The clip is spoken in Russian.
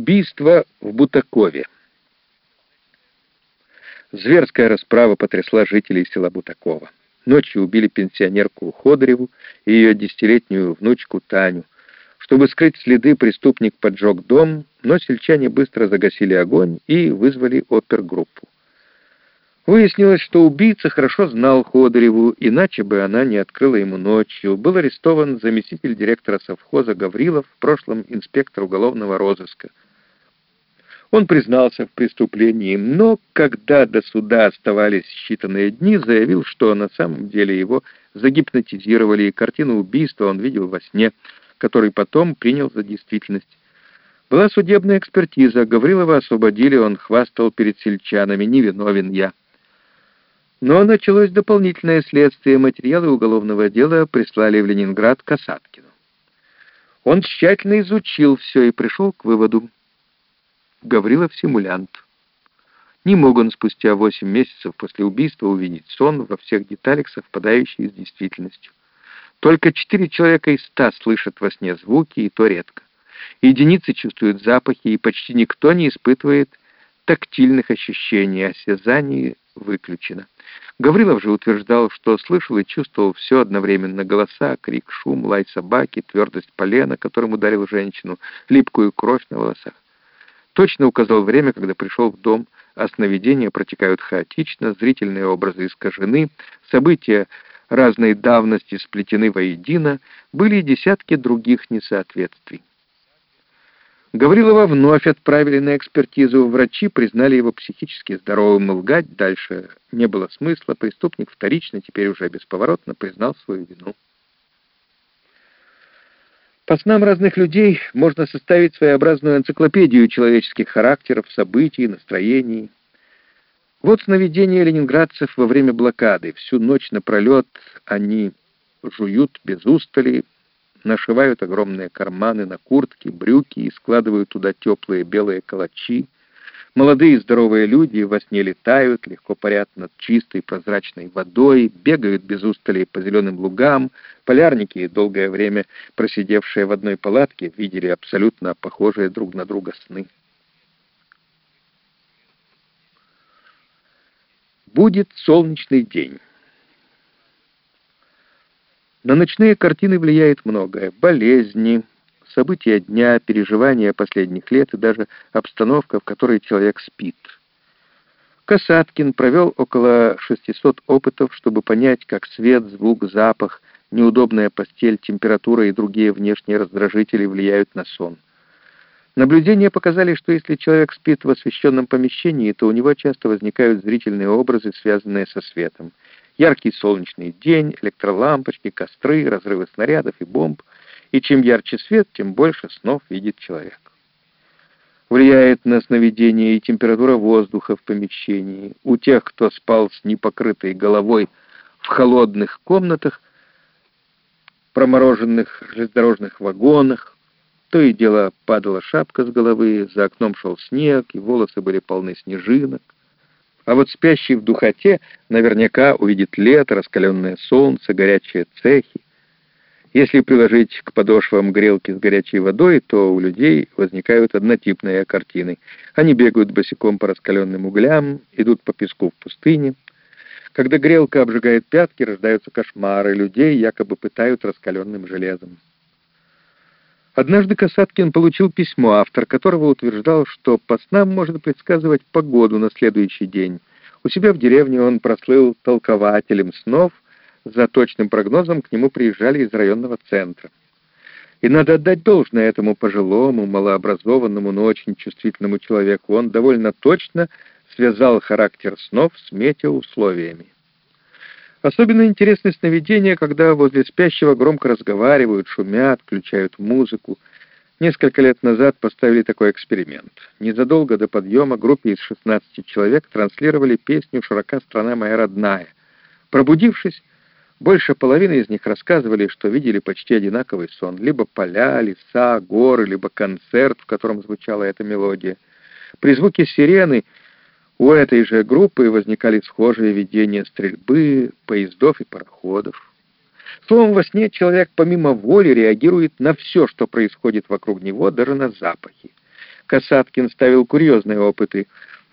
Убийство в Бутакове. Зверская расправа потрясла жителей села Бутакова. Ночью убили пенсионерку Ходореву и ее десятилетнюю внучку Таню. Чтобы скрыть следы, преступник поджег дом, но сельчане быстро загасили огонь и вызвали опергруппу. Выяснилось, что убийца хорошо знал Ходореву, иначе бы она не открыла ему ночью. Был арестован заместитель директора совхоза Гаврилов, в прошлом инспектор уголовного розыска. Он признался в преступлении, но когда до суда оставались считанные дни, заявил, что на самом деле его загипнотизировали, и картину убийства он видел во сне, который потом принял за действительность. Была судебная экспертиза, Гаврилова освободили, он хвастал перед сельчанами, невиновен я. Но началось дополнительное следствие, материалы уголовного дела прислали в Ленинград Касаткину. Он тщательно изучил все и пришел к выводу, Гаврилов симулянт. Не мог он спустя восемь месяцев после убийства увидеть сон во всех деталях, совпадающий с действительностью. Только четыре человека из ста слышат во сне звуки, и то редко. Единицы чувствуют запахи, и почти никто не испытывает тактильных ощущений, осязание выключено. Гаврилов же утверждал, что слышал и чувствовал все одновременно. Голоса, крик, шум, лай собаки, твердость полена, которым ударил женщину, липкую кровь на волосах. Точно указал время, когда пришел в дом, а сновидения протекают хаотично, зрительные образы искажены, события разной давности сплетены воедино, были и десятки других несоответствий. Гаврилова вновь отправили на экспертизу. Врачи признали его психически здоровым, и лгать дальше не было смысла. Преступник вторично, теперь уже бесповоротно, признал свою вину. По снам разных людей можно составить своеобразную энциклопедию человеческих характеров, событий, настроений. Вот сновидения ленинградцев во время блокады. Всю ночь напролет они жуют без устали, нашивают огромные карманы на куртки, брюки и складывают туда теплые белые калачи. Молодые здоровые люди во сне летают, легко парят над чистой прозрачной водой, бегают без устали по зеленым лугам. Полярники, долгое время просидевшие в одной палатке, видели абсолютно похожие друг на друга сны. Будет солнечный день. На ночные картины влияет многое. Болезни, события дня, переживания последних лет и даже обстановка, в которой человек спит. Касаткин провел около 600 опытов, чтобы понять, как свет, звук, запах, неудобная постель, температура и другие внешние раздражители влияют на сон. Наблюдения показали, что если человек спит в освещенном помещении, то у него часто возникают зрительные образы, связанные со светом. Яркий солнечный день, электролампочки, костры, разрывы снарядов и бомб — и чем ярче свет, тем больше снов видит человек. Влияет на сновидение и температура воздуха в помещении. У тех, кто спал с непокрытой головой в холодных комнатах, промороженных железнодорожных вагонах, то и дело падала шапка с головы, за окном шел снег, и волосы были полны снежинок. А вот спящий в духоте наверняка увидит лето, раскаленное солнце, горячие цехи. Если приложить к подошвам грелки с горячей водой, то у людей возникают однотипные картины. Они бегают босиком по раскаленным углям, идут по песку в пустыне. Когда грелка обжигает пятки, рождаются кошмары. Людей якобы пытают раскаленным железом. Однажды Касаткин получил письмо, автор которого утверждал, что по снам может предсказывать погоду на следующий день. У себя в деревне он прослыл толкователем снов, за точным прогнозом к нему приезжали из районного центра. И надо отдать должное этому пожилому, малообразованному, но очень чувствительному человеку. Он довольно точно связал характер снов с метеоусловиями. Особенно интересны сновидения, когда возле спящего громко разговаривают, шумят, включают музыку. Несколько лет назад поставили такой эксперимент. Незадолго до подъема группе из 16 человек транслировали песню «Широка страна моя родная». Пробудившись, больше половины из них рассказывали, что видели почти одинаковый сон. Либо поля, леса, горы, либо концерт, в котором звучала эта мелодия. При звуке сирены у этой же группы возникали схожие видения стрельбы, поездов и пароходов. Словом, во сне человек помимо воли реагирует на все, что происходит вокруг него, даже на запахи. Касаткин ставил курьезные опыты.